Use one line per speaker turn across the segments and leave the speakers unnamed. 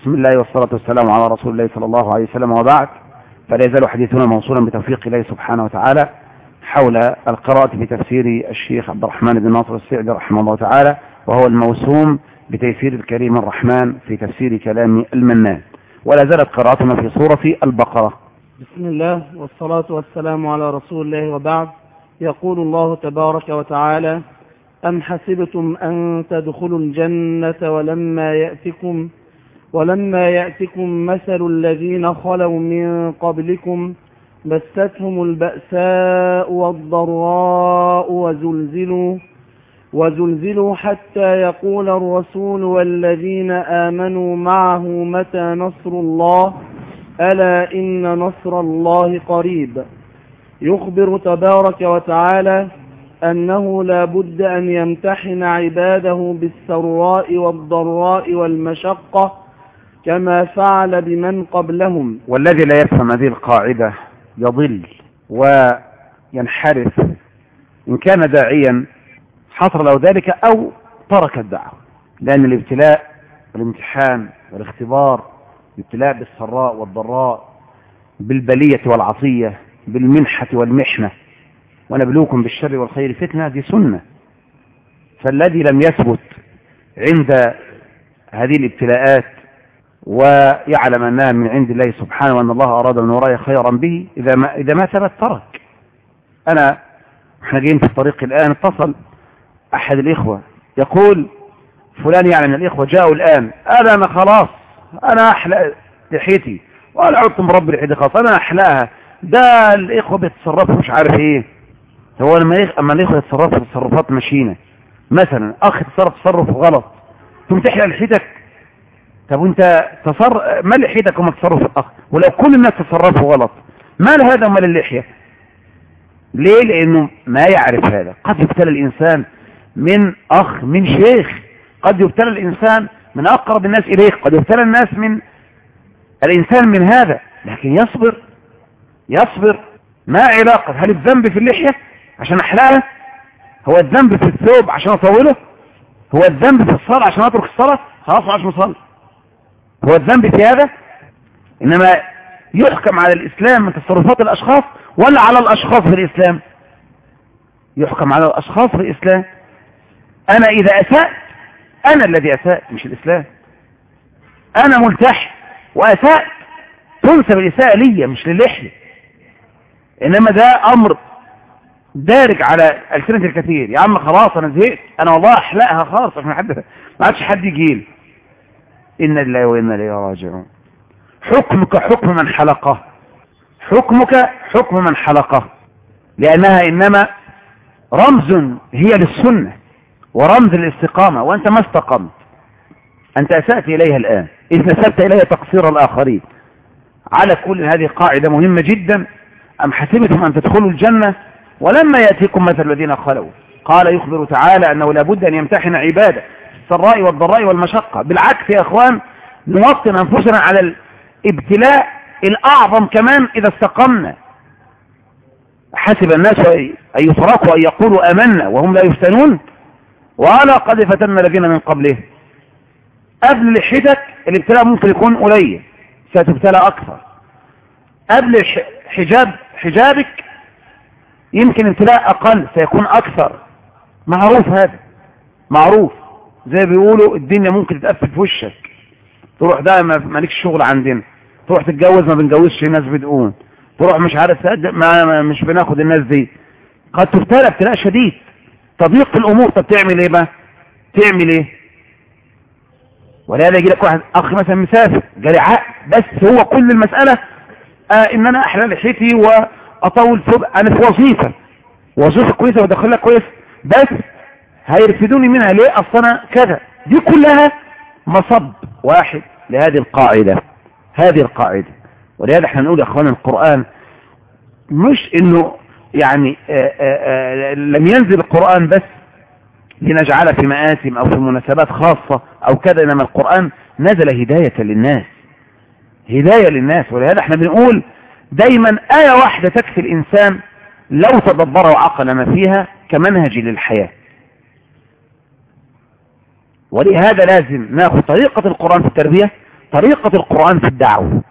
بسم الله والصلاة والسلام على رسول الله صلى الله عليه وسلم وبعد. فلا يزال حديثنا موصولا بتوفيق الله سبحانه وتعالى حول القراءة بتفسير الشيخ عبد الرحمن بن ناصر السعدي رحمه الله تعالى وهو الموسوم بتيسير الكريم الرحمن في تفسير كلام المنان. ولا زالت قراءتنا في سورة البقرة.
بسم الله والصلاة والسلام على رسول الله وبعد. يقول الله تبارك وتعالى أم حسبتم أن تدخلوا الجنة ولما يأتكم ولما يأتكم مثل الذين خلوا من قبلكم مستهم البأساء والضراء وزلزلوا وزلزلوا حتى يقول الرسول والذين آمنوا معه متى نصر الله ألا إن نصر الله قريب يخبر تبارك وتعالى أنه لا بد أن يمتحن عباده بالسراء والضراء والمشقة كما فعل بمن قبلهم.
والذي لا يفهم هذه القاعدة يضل وينحرف. إن كان داعيا حصل له ذلك أو ترك الدعوة. لأن الابتلاء والامتحان والاختبار الابتلاء بالسراء والضراء بالبلية والعطية بالمنحة والمحنة. ونبلوكم بالشر والخير فتنة دي سنة. فالذي لم يثبت عند هذه الابتلاءات ويعلم أنها من عند الله سبحانه وأن الله أراد من ورائه خيرا به إذا ما, إذا ما ثبت ترك. أنا إحنا جايين في الطريق الآن اتصل أحد الإخوة يقول فلان يعني من الإخوة جاءوا الآن. أنا أنا خلاص أنا أحلى لحيتي. وأنا عدت مربي لحيتي خلاص أنا أحلاها. ده الإخوة بيتصرفوا مش عارف إيه. هو لما أما الإخوة يتصرفوا تصرفات مشينة. مثلا أخ يتصرف تصرف غلط. ثم تحلق لحيتك. طب وانت تصر ما لحيتك وما تصرف الأخ ولو كل الناس تصرفوا غلط ما لهذا وما للحية ليه؟ لأنه ما يعرف هذا. قد يبتلى الإنسان من أخ من شيخ. قد يبتلى الإنسان من أقرب الناس إليه. قد يبتلى الناس من الإنسان من هذا. لكن يصبر يصبر. ما علاقة؟ هل الذنب في اللحية عشان أحلقها؟ هو الذنب في الثوب عشان أطوله؟ هو الذنب في الصلاة عشان أترك الصلاة؟ خلاص عشان أصلي هو الذنب في هذا؟ إنما يحكم على الإسلام من تصرفات الأشخاص ولا على الأشخاص في الإسلام؟ يحكم على الأشخاص في الإسلام. أنا إذا أسأت أنا الذي أسأت مش الإسلام. أنا ملتحي وأسأت تنسب الإساءة لي مش للحية إنما ده أمر دارج على ألسنة الكثير. يا عم خلاص أنا زهقت. أنا والله أحلقها خالص عشان حد ما عادش حد يجي لي إن لله وإنا إليه راجعون. حكمك حكم من حلقه. حكمك حكم من حلقه. لأنها إنما رمز هي للسنة ورمز الاستقامة وأنت ما استقمت. أنت أسأت إليها الآن. إذ نسبت إليها تقصير الآخرين. على كل هذه قاعدة مهمة جدا. أم حسبتم أن تدخلوا الجنة؟ ولما يأتيكم مثل الذين خلوا. قال يخبر تعالى أنه لابد أن يمتحن عباده. السراء والضراء والمشقة. بالعكس يا أخوان نوطن أنفسنا على الابتلاء الأعظم كمان إذا استقمنا. حسب الناس أن يتركوا أن يقولوا أمنا وهم لا يفتنون. وأنا قد فتنا الذين من قبله. قبل لحيتك الابتلاء ممكن يكون قليل ستبتلى أكثر. قبل حجاب حجابك يمكن ابتلاء أقل سيكون أكثر. معروف هذا. معروف. زي بيقولوا الدنيا ممكن تتقفل في وشك. تروح ده مالكش شغل عندنا. تروح تتجوز ما بنجوزش ناس بدقون تروح مش عارف ما مش بناخد الناس دي. قد تبتلى ابتلاء شديد. تضيق الأمور طب تعمل إيه بقى؟ تعمل إيه؟ ولهذا يجي لك واحد أخ مثلا مسافر جالي عقد بس هو كل المسألة آه إن أنا أحلى لحيتي وأطول ثوب أنا في وظيفة. وظيفة كويسة ودخلها كويس بس هيرفدوني منها ليه؟ أصلا كذا. دي كلها مصب واحد لهذه القاعدة. هذه القاعدة. ولهذا إحنا نقول يا اخوانا القرآن مش إنه يعني آآ آآ لم ينزل القرآن بس لنجعل في مآسم أو في مناسبات خاصة أو كذا إنما القرآن نزل هداية للناس. هداية للناس. ولهذا إحنا بنقول دايما آية واحدة تكفي الإنسان لو تدبر وعقل ما فيها كمنهج للحياة. ولهذا لازم ناخذ طريقة القرآن في التربية طريقة القرآن في الدعوة.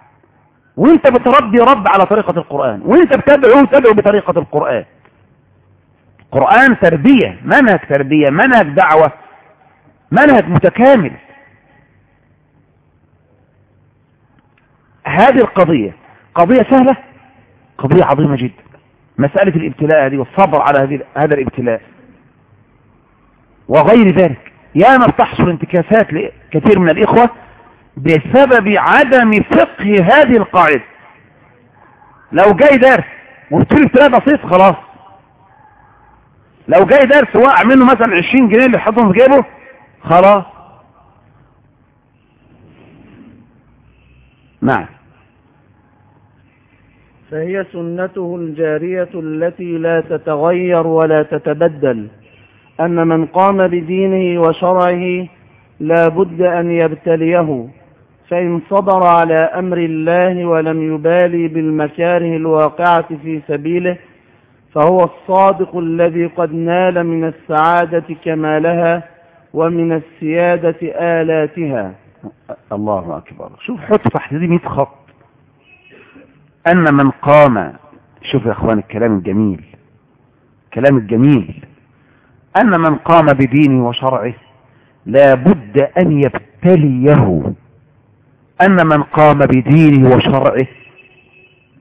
وانت بتربي رب على طريقة القرآن وانت بتدعو تدعو بطريقة القرآن. قرآن تربية منهج تربية منهج دعوة منهج متكامل. هذه القضية قضية سهلة قضية عظيمة جدا. مسألة الابتلاء هذه والصبر على هذا الابتلاء. وغير ذلك ياما بتحصل انتكاسات لكثير من الإخوة بسبب عدم فقه هذه القاعدة. لو جاي درس وبتقول ابتلاء بسيط خلاص. لو جاي درس وقع منه مثلا 20 جنيه اللي حطهم في جيبه خلاص. نعم.
فهي سنته الجارية التي لا تتغير ولا تتبدل. أن من قام بدينه وشرعه لا بد أن يبتليه فإن صبر على أمر الله ولم يبالي بالمكاره الواقعة في سبيله فهو الصادق الذي قد نال من السعادة كمالها ومن السيادة آلاتها.
الله أكبر. شوف حط تحت دي 100 خط. أن من قام شوف يا أخوان الكلام الجميل. كلام الجميل. أن من قام بدينه وشرعه لا بد أن يبتليه. أن من قام بدينه وشرعه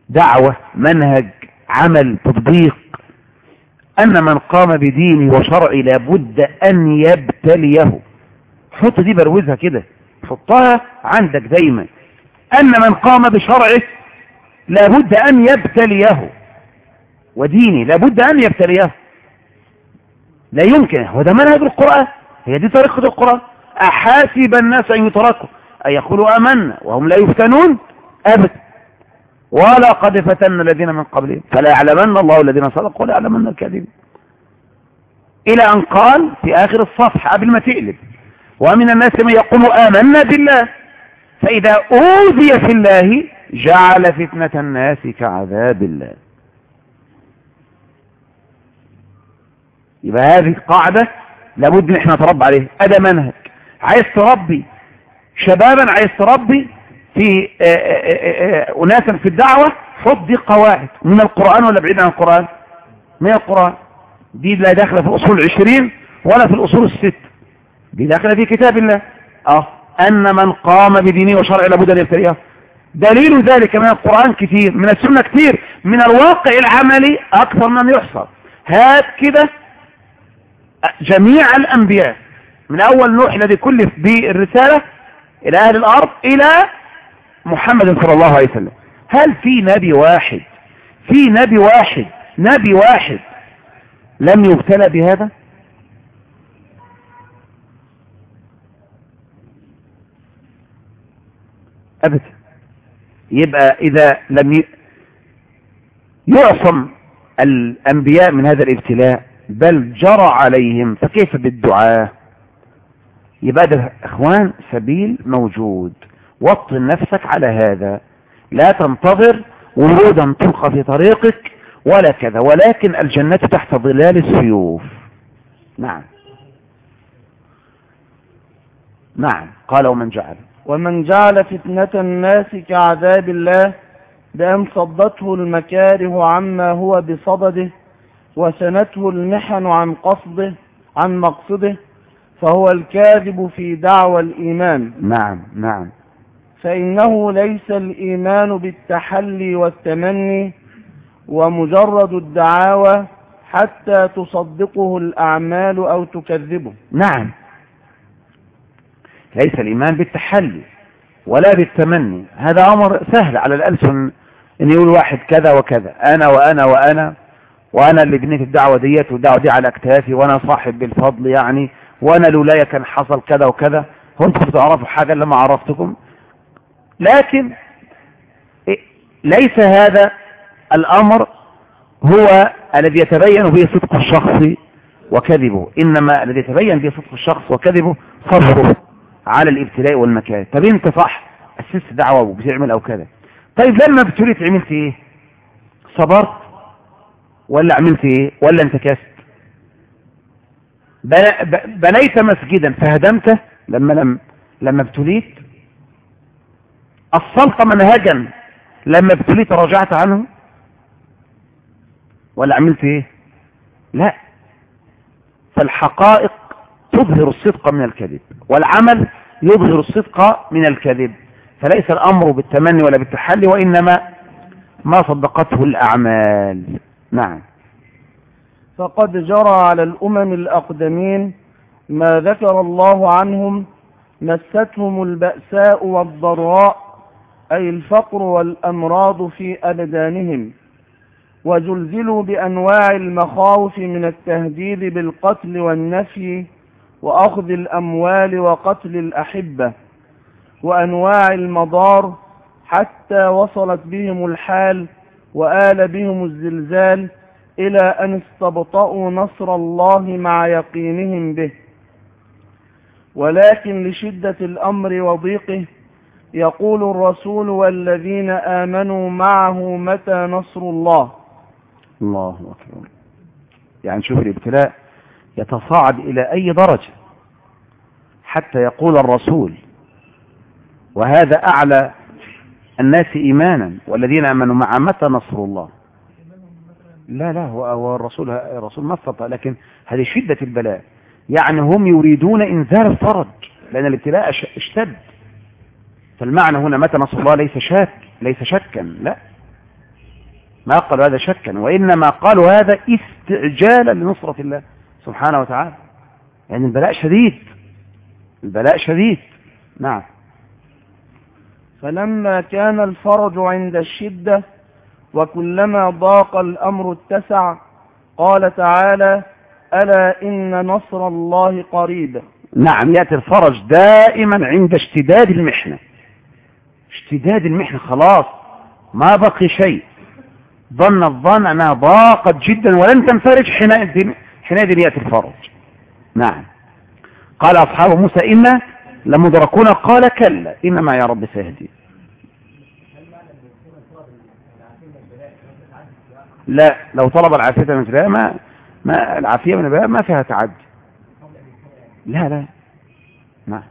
دعوة منهج عمل تطبيق. أن من قام بدينه وشرعه لابد أن يبتليه. حط دي بروزها كده حطها عندك دايما. أن من قام بشرعه لابد أن يبتليه. وديني لابد أن يبتليه. لا يمكن هو ده منهج القرآن هي دي طريقة القرآن. أحاسب الناس أن يتركوا أن يقولوا أمنا وهم لا يفتنون؟ أبدا. ولا قد فتن الذين من قبلهم فلا يعلمن الله الذين صدقوا ولا يعلمن الكاذبين. إلى أن قال في آخر الصفحة قبل ما تقلب ومن الناس من يقول آمنا بالله فإذا أوذي في الله جعل فتنة الناس كعذاب الله. يبقى هذه القاعدة لابد إن إحنا نتربى عليها. هذا منهج. عايز تربي. شبابا عايز تربي في أناسا في الدعوة. حط دي قواعد. من القرآن ولا بعيد عن القرآن؟ من القرآن. دي لا داخلة في الأصول العشرين ولا في الأصول الست. دي داخلة في كتاب الله. آه. أن من قام بدينه وشرع لابد أن يبتليه دليل ذلك من القرآن كثير من السنة كثير. من الواقع العملي أكثر من يحصى هات كده جميع الأنبياء من أول نوح الذي كلف بالرسالة إلى أهل الأرض إلى محمد صلى الله عليه وسلم. هل في نبي واحد في نبي واحد نبي واحد لم يبتلى بهذا؟ أبدا. يبقى إذا لم يعصم الأنبياء من هذا الابتلاء. بل جرى عليهم فكيف بالدعاء؟ يبقى ده إخوان سبيل موجود. وطن نفسك على هذا. لا تنتظر ورودا تلقى في طريقك ولا كذا ولكن الجنة تحت ظلال السيوف. نعم. نعم. قال ومن جعل.
ومن جعل فتنة الناس كعذاب الله بأن صدته المكاره عما هو بصدده وسنته المحن عن قصده عن مقصده فهو الكاذب في دعوى الإيمان.
نعم نعم.
فإنه ليس الإيمان بالتحلي والتمني ومجرد الدعاوى حتى تصدقه الأعمال أو تكذبه.
نعم. ليس الإيمان بالتحلي ولا بالتمني. هذا أمر سهل على الألسن أن يقول واحد كذا وكذا أنا وأنا وأنا. وأنا اللي بنيت الدعوة ديت والدعوة دي على أكتافي وأنا صاحب بالفضل يعني وأنا لولايا كان حصل كذا وكذا. هو أنتم بتعرفوا حاجة لما عرفتكم. لكن ليس هذا الأمر هو الذي يتبين به صدق الشخص وكذبه. إنما الذي يتبين به صدق الشخص وكذبه صبره على الابتلاء والمكان طب إنت صح أسست دعوة وبتعمل أو كذا. طيب لما ابتليت عملت إيه؟ صبرت. ولا عملت إيه؟ ولا انتكست؟ بنيت مسجدا فهدمته لما لم لما ابتليت؟ أصلت منهجا لما ابتليت رجعت عنه؟ ولا عملت إيه؟ لا. فالحقائق تظهر الصدق من الكذب والعمل يظهر الصدق من الكذب. فليس الأمر بالتمني ولا بالتحلي وإنما ما صدقته الأعمال. نعم.
فقد جرى على الأمم الأقدمين ما ذكر الله عنهم مستهم البأساء والضراء أي الفقر والأمراض في أبدانهم وزلزلوا بأنواع المخاوف من التهديد بالقتل والنفي وأخذ الأموال وقتل الأحبة وأنواع المضار حتى وصلت بهم الحال وآل بهم الزلزال إلى أن استبطأوا نصر الله مع يقينهم به. ولكن لشدة الأمر وضيقه يقول الرسول والذين آمنوا معه متى نصر الله؟
الله أكبر. يعني شوف الابتلاء يتصاعد إلى أي درجة حتى يقول الرسول. وهذا أعلى الناس إيمانا والذين آمنوا مع متى نصر الله؟ لا لا هو الرسول الرسول استطاع لكن هذه شدة البلاء. يعني هم يريدون إنزال الفرج لأن الابتلاء أش- اشتد. فالمعنى هنا متى نصر الله ليس شك ليس شكا لا. ما قالوا هذا شكا وإنما قالوا هذا استعجالا لنصرة الله سبحانه وتعالى. يعني البلاء شديد البلاء شديد. نعم.
فلما كان الفرج عند الشدة وكلما ضاق الأمر اتسع قال تعالى ألا إن نصر الله قريب.
نعم يأتي الفرج دائما عند اشتداد المحنة. اشتداد المحنة خلاص ما بقي شيء. ظن الظن أنها ضاقت جدا ولن تنفرج حينئذ يأتي الفرج. نعم. قال أصحاب موسى إنا لمدركون قال كلا. إنما يا رب سيهدي. لا لو طلب العافية من البلاء ما ما العافية من البلاء ما فيها تعدي. لا لا. نعم.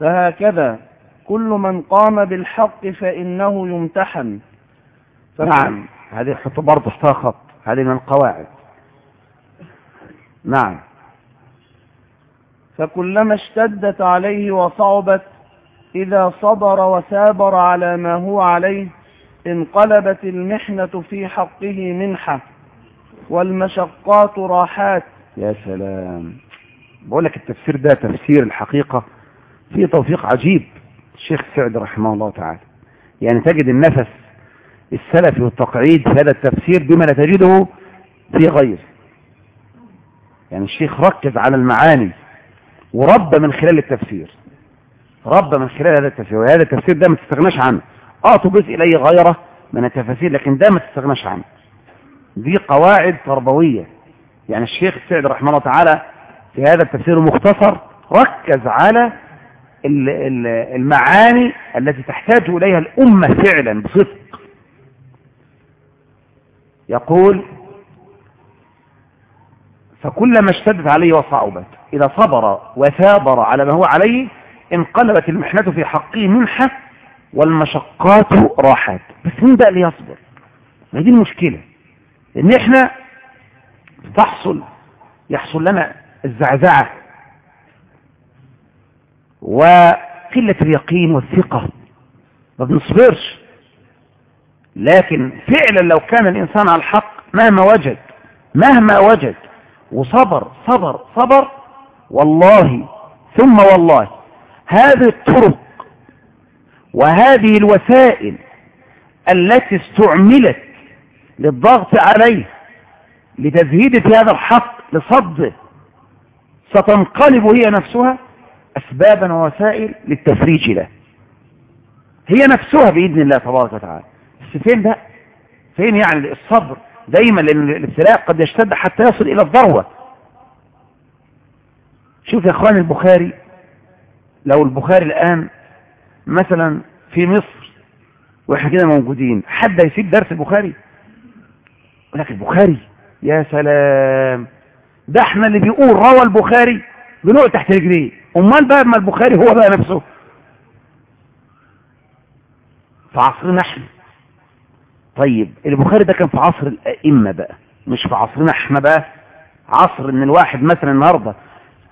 فهكذا. كل من قام بالحق فإنه يمتحن.
نعم. هذه برضه تحتها خط. هذه من القواعد. نعم.
فكلما اشتدت عليه وصعبت إذا صبر وثابر على ما هو عليه انقلبت المحنة في حقه منحة والمشقات راحات.
يا سلام. بقول لك التفسير ده تفسير الحقيقة فيه توفيق عجيب الشيخ سعد رحمه الله تعالى. يعني تجد النفس السلفي والتقعيد في هذا التفسير بما لا تجده في غيره. يعني الشيخ ركز على المعاني ورب من خلال التفسير. رب من خلال هذا التفسير وهذا التفسير ده ما تستغناش عنه. آه تضيف إليه غيره من التفاسير لكن ده ما تستغناش عنه. دي قواعد تربوية. يعني الشيخ السعد رحمه الله تعالى في هذا التفسير المختصر ركز على ال- ال- المعاني التي تحتاج إليها الأمة فعلا بصدق. يقول فكلما اشتدت عليه وصعبت إذا صبر وثابر على ما هو عليه انقلبت المحنة في حقه منحة والمشقات راحات بس مين بقى اللي يصبر؟ ما دي المشكلة. إن إحنا تحصل يحصل لنا الزعزعة وقلة اليقين والثقة. ما بنصبرش. لكن فعلا لو كان الإنسان على الحق مهما وجد مهما وجد وصبر صبر صبر والله ثم والله هذه الطرق وهذه الوسائل التي استعملت للضغط عليه لتزهيد في هذا الحق لصده ستنقلب هي نفسها أسبابا ووسائل للتفريج له هي نفسها بإذن الله تبارك وتعالى. بس فين ده فين يعني؟ الصبر دايما لأن الابتلاء قد يشتد حتى يصل إلى الذروة شوف يا اخوان البخاري لو البخاري الآن مثلا في مصر وإحنا كده موجودين حد هيسيب درس البخاري؟ يقول لك البخاري يا سلام! ده إحنا اللي بيقول روى البخاري بنقعد تحت رجليه أمال بقى ما البخاري هو بقى نفسه؟ في عصرنا إحنا. طيب البخاري ده كان في عصر الأئمة بقى مش في عصرنا إحنا بقى. عصر إن الواحد مثلا النهارده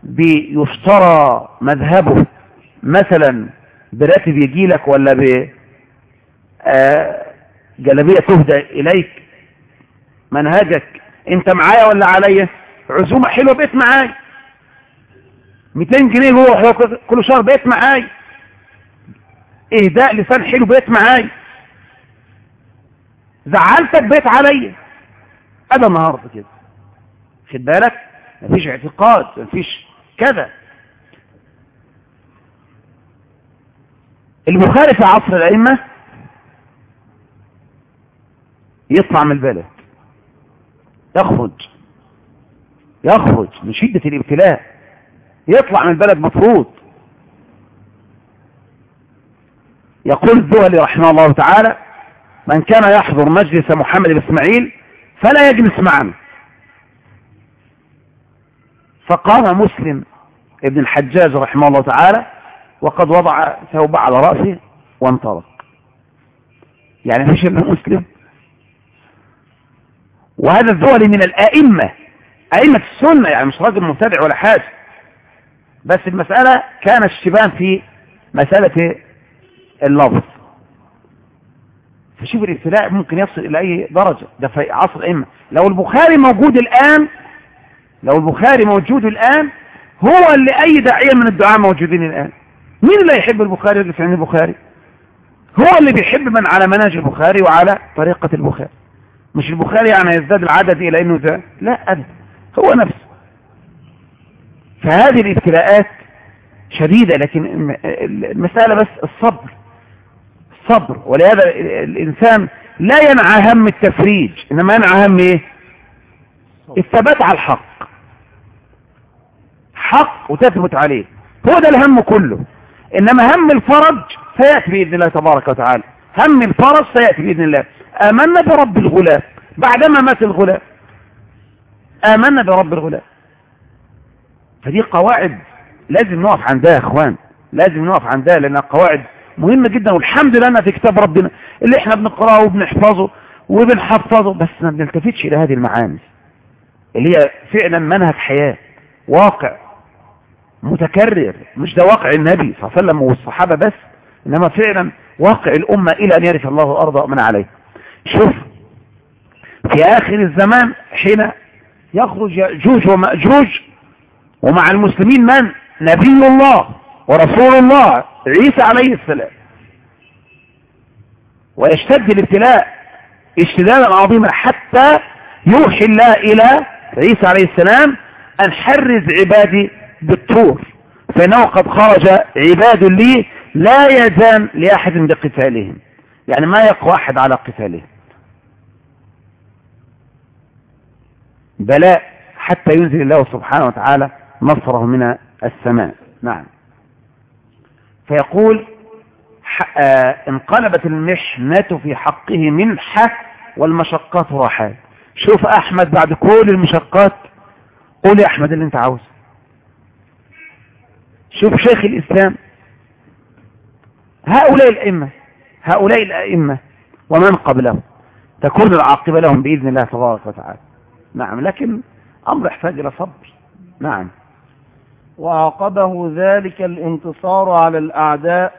بيشترى مذهبه مثلا براتب يجي لك ولا ب آه، جلبية تهدى إليك منهجك أنت معايا ولا عليا عزومة حلوة بقيت معايا 200 جنيه جوه كل شهر بقيت معايا إهداء لسان حلو بقيت معايا زعلتك بقيت عليا أنا النهارده كده. خد بالك؟ مفيش اعتقاد مفيش كذا. البخاري في عصر الأئمة يطلع من البلد. يخرج. يخرج من شدة الابتلاء. يطلع من البلد مفروض. يقول الذهلي رحمه الله تعالى من كان يحضر مجلس محمد بن إسماعيل فلا يجلس معنا. فقام مسلم ابن الحجاج رحمه الله تعالى وقد وضع ثوب على رأسه وانطلق. يعني مفيش ابن مسلم. وهذا الذولي من الآئمة. أئمة السنة يعني مش راجل مبتدع ولا حاجة. بس المسألة كان الشبان في مسألة اللفظ. فشوف الابتلاء ممكن يصل إلى أي درجة. ده في عصر الأئمة. لو البخاري موجود الآن لو البخاري موجود الآن هو اللي أي داعية من الدعاء موجودين الآن. مين اللي يحب البخاري اللي في عين البخاري؟ هو اللي بيحب من على منهج البخاري وعلى طريقة البخاري. مش البخاري يعني يزداد العدد إلى أنه ذا لا أبدا. هو نفسه. فهذه الابتلاءات شديدة لكن المسألة بس الصبر. الصبر. ولهذا الإنسان لا ينعى هم التفريج إنما ينعى هم إيه؟ الثبات على الحق. حق وتثبت عليه. هو ده الهم كله. إنما هم الفرج سيأتي بإذن الله تبارك وتعالى. هم الفرج سيأتي بإذن الله. آمنا برب الغلام بعدما مات الغلام آمنا برب الغلام فدي قواعد لازم نقف عندها يا إخوان. لازم نقف عندها لأنها قواعد مهمة جدا. والحمد لله في كتاب ربنا. اللي إحنا بنقرأه وبنحفظه وبنحفظه. بس ما بنلتفتش إلى هذه المعاني. اللي هي فعلا منهج حياة. واقع. متكرر مش ده واقع النبي صلى الله عليه وسلم والصحابة بس إنما فعلا واقع الأمة إلى أن يرث الله الأرض ومن عليه. شوف في آخر الزمان حين يخرج يأجوج ومأجوج ومع المسلمين من؟ نبي الله ورسول الله عيسى عليه السلام. ويشتد الابتلاء اشتدادا عظيما حتى يوحي الله إلى عيسى عليه السلام أن حرز عبادي بالطور فإنه قد خرج عباد لي لا يزال لأحد بقتالهم. يعني ما يقوى أحد على قتالهم. بلاء حتى ينزل الله سبحانه وتعالى نصره من السماء. نعم. فيقول آه انقلبت المحنة في حقه منحة والمشقات راحات. شوف أحمد بعد كل المشقات. قول يا أحمد اللي أنت عاوزه. شوف شيخ الإسلام. هؤلاء الأئمة هؤلاء الأئمة ومن قبلهم تكون العاقبة لهم بإذن الله تبارك وتعالى. نعم لكن أمر يحتاج إلى صبر. نعم.
وعقبه ذلك الانتصار على الأعداء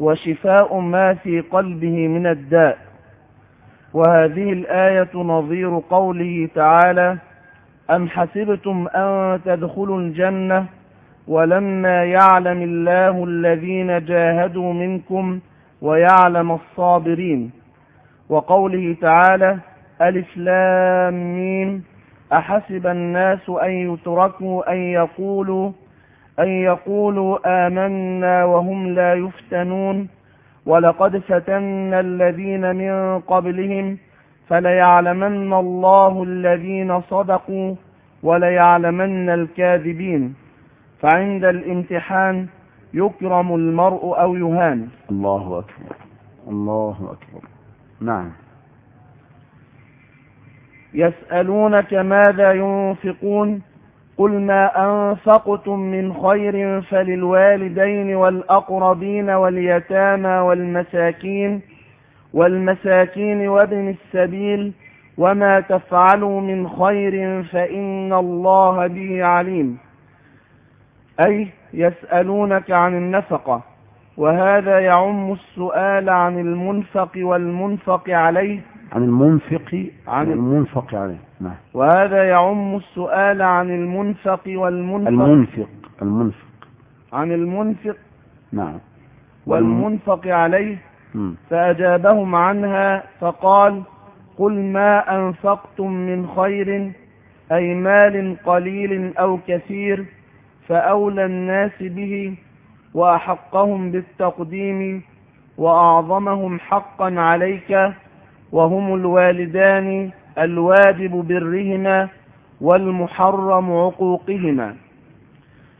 وشفاء ما في قلبه من الداء. وهذه الآية نظير قوله تعالى أم حسبتم أن تدخلوا الجنة ولما يعلم الله الذين جاهدوا منكم ويعلم الصابرين. وقوله تعالى ألف لام أحسب الناس أن يتركوا أن يقولوا أن يقولوا آمنا وهم لا يفتنون. ولقد فتنا الذين من قبلهم فليعلمن الله الذين صدقوا وليعلمن الكاذبين. فعند الامتحان يكرم المرء أو يهان.
الله أكبر. الله أكبر. نعم.
يسألونك ماذا ينفقون؟ قل ما أنفقتم من خير فللوالدين والأقربين واليتامى والمساكين والمساكين وابن السبيل وما تفعلوا من خير فإن الله به عليم. أي يسألونك عن النفقة وهذا يعم السؤال عن المنفق والمنفق عليه.
عن المنفق
عن
المنفق عليه نعم.
وهذا يعم السؤال عن المنفق والمنفق.
المنفق المنفق.
عن المنفق
نعم.
والمنفق عليه.
مم.
فأجابهم عنها فقال قل ما أنفقتم من خير أي مال قليل أو كثير. فأولى الناس به وأحقهم بالتقديم وأعظمهم حقا عليك وهم الوالدان الواجب برهما والمحرم عقوقهما.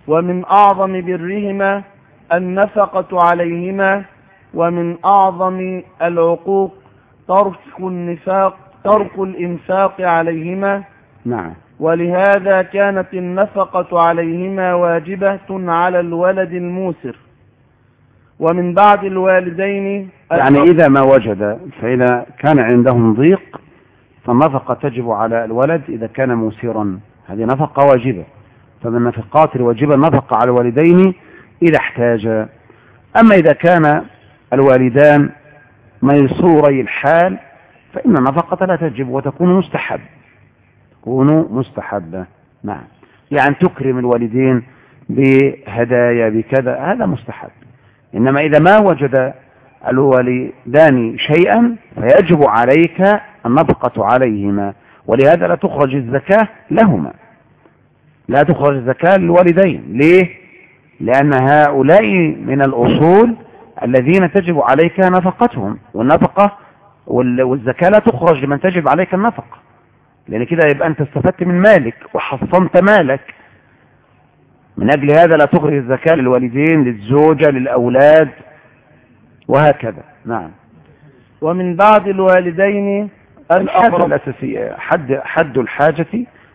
ومن أعظم برهما النفقة عليهما ومن أعظم العقوق ترك النفاق ترك الإنفاق عليهما.
نعم.
ولهذا كانت النفقة عليهما واجبة على الولد الموسر. ومن بعد الوالدين
يعني إذا ما وجد فإذا كان عندهم ضيق فالنفقة تجب على الولد إذا كان موسرا. هذه نفقة واجبة. فمن النفقات الواجبة النفقة على الوالدين إذا احتاج. أما إذا كان الوالدان ميسوري الحال فإن النفقة لا تجب وتكون مستحب. تكون مستحبة. نعم. يعني تكرم الوالدين بهدايا بكذا هذا مستحب. إنما إذا ما وجد الوالدان شيئا فيجب عليك النفقة عليهما. ولهذا لا تخرج الزكاة لهما. لا تخرج الزكاة للوالدين. ليه؟ لأن هؤلاء من الأصول الذين تجب عليك نفقتهم. والنفقة وال- والزكاة لا تخرج لمن تجب عليك النفقة. لأن كده يبقى أنت استفدت من مالك وحصنت مالك. من أجل هذا لا تخرج الزكاة للوالدين للزوجة للأولاد وهكذا. نعم.
ومن بعد الوالدين
الحاجة الأساسية حد, حد الحاجة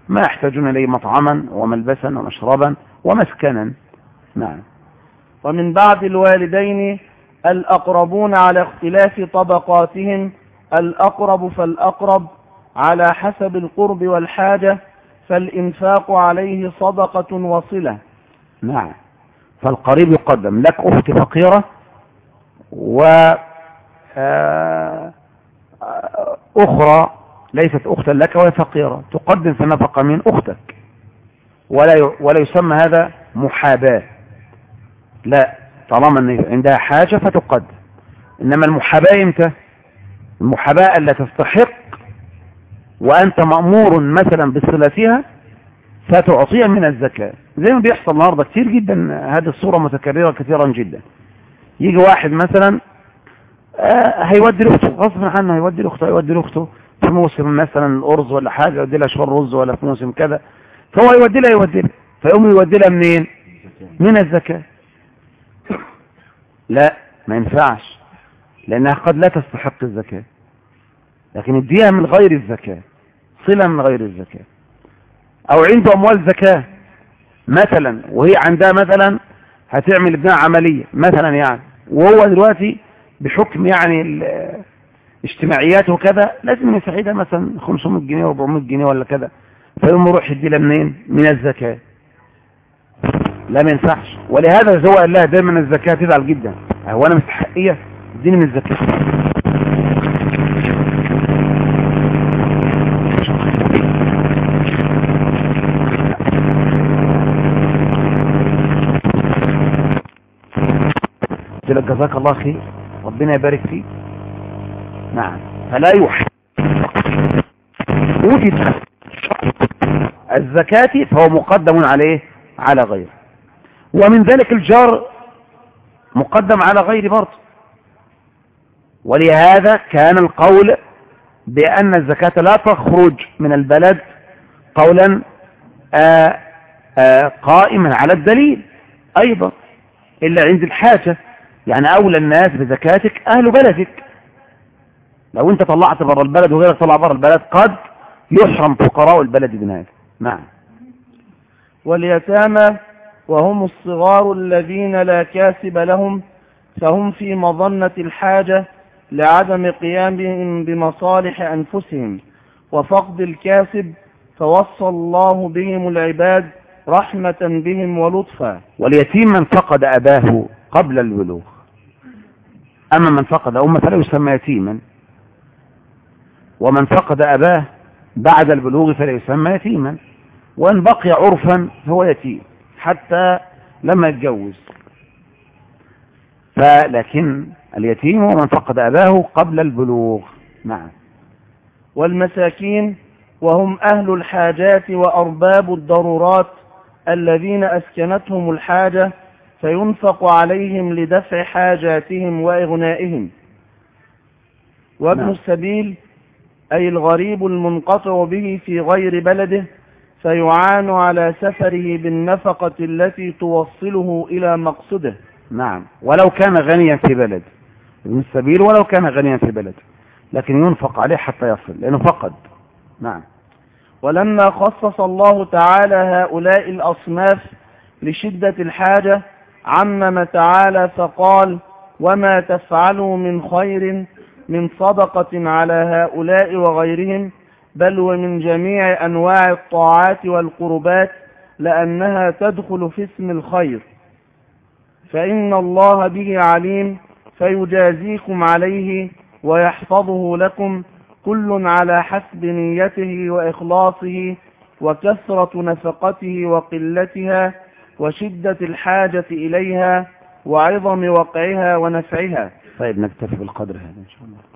ما يحتاجون إليه مطعما وملبسا ومشربا ومسكنا. نعم.
ومن بعد الوالدين الأقربون على اختلاف طبقاتهم الأقرب فالأقرب على حسب القرب والحاجة فالإنفاق عليه صدقة وصلة.
نعم. فالقريب يقدم لك أخت فقيرة و آه، أخرى ليست أختا لك وهي فقيرة. تقدم في النفقة من أختك. ولا ولا يسمى هذا محاباة. لا طالما أن عندها حاجة فتقدم. إنما المحاباة إمتى؟ المحاباة ألا تستحق وأنت مأمور مثلا بصلتها فتعطيها من الزكاة. زي ما بيحصل النهاردة كتير جدا هذه الصورة متكررة كثيرا جدا. يجي واحد مثلا آه، هيودي لأخته غصب عنه هيودي لأخته هيودي لأخته في موسم مثلا الارز ولا حاجة يودي لها شوال رز ولا في موسم كذا. فهو يودي لها يودي لها. فيقوم يودي لها منين؟ من الزكاة. لا ما ينفعش لأنها قد لا تستحق الزكاة. لكن اديها من غير الزكاة صلة من غير الزكاة. أو عنده أموال زكاة مثلا وهي عندها مثلا هتعمل ابنها عملية مثلا يعني. وهو دلوقتي بحكم يعني ال- اجتماعيات وكذا لازم يساعدها مثلا 500 جنيه 400 جنيه ولا كده فيقوم يروح يدي لها منين؟ من الزكاة. لا ما ينفعش. ولهذا زوى قال لها دايما الزكاة تزعل جدا. هو أنا مستحقية؟ اديني من الزكاة. قلت لك جزاك الله خير. ربنا يبارك فيك. نعم. فلا يحب وجد الزكاة فهو مقدم عليه على غيره. ومن ذلك الجار مقدم على غير برضه. ولهذا كان القول بأن الزكاة لا تخرج من البلد قولا آآ آآ قائما على الدليل. أيضا إلا عند الحاجة. يعني أولى الناس بزكاتك أهل بلدك. لو أنت طلعت بره البلد وغيرك طلع بره البلد قد يحرم فقراء البلد هذا. نعم.
واليتامى وهم الصغار الذين لا كاسب لهم فهم في مظنة الحاجة لعدم قيامهم بمصالح أنفسهم. وفقد الكاسب فوصى الله بهم العباد رحمة بهم ولطفا.
واليتيم من فقد أباه قبل البلوغ. أما من فقد أمة فلا يسمى يتيما. ومن فقد أباه بعد البلوغ فلا يسمى يتيما. وإن بقي عرفا فهو يتيم حتى لما يتجوز. فلكن اليتيم هو من فقد أباه قبل البلوغ. نعم.
والمساكين وهم أهل الحاجات وأرباب الضرورات الذين أسكنتهم الحاجة فينفق عليهم لدفع حاجاتهم وإغنائهم. وابن
نعم.
السبيل أي الغريب المنقطع به في غير بلده فيعان على سفره بالنفقة التي توصله إلى مقصده.
نعم. ولو كان غنيا في بلد. ابن السبيل ولو كان غنيا في بلد. لكن ينفق عليه حتى يصل لأنه فقد. نعم.
ولما خصص الله تعالى هؤلاء الأصناف لشدة الحاجة عمم تعالى فقال وما تفعلوا من خير من صدقة على هؤلاء وغيرهم بل ومن جميع أنواع الطاعات والقربات لأنها تدخل في اسم الخير. فإن الله به عليم فيجازيكم عليه ويحفظه لكم كل على حسب نيته وإخلاصه وكثرة نفقته وقلتها وشدة الحاجة إليها وعظم وقعها ونفعها.
طيب نكتفي بالقدر هذا إن شاء الله.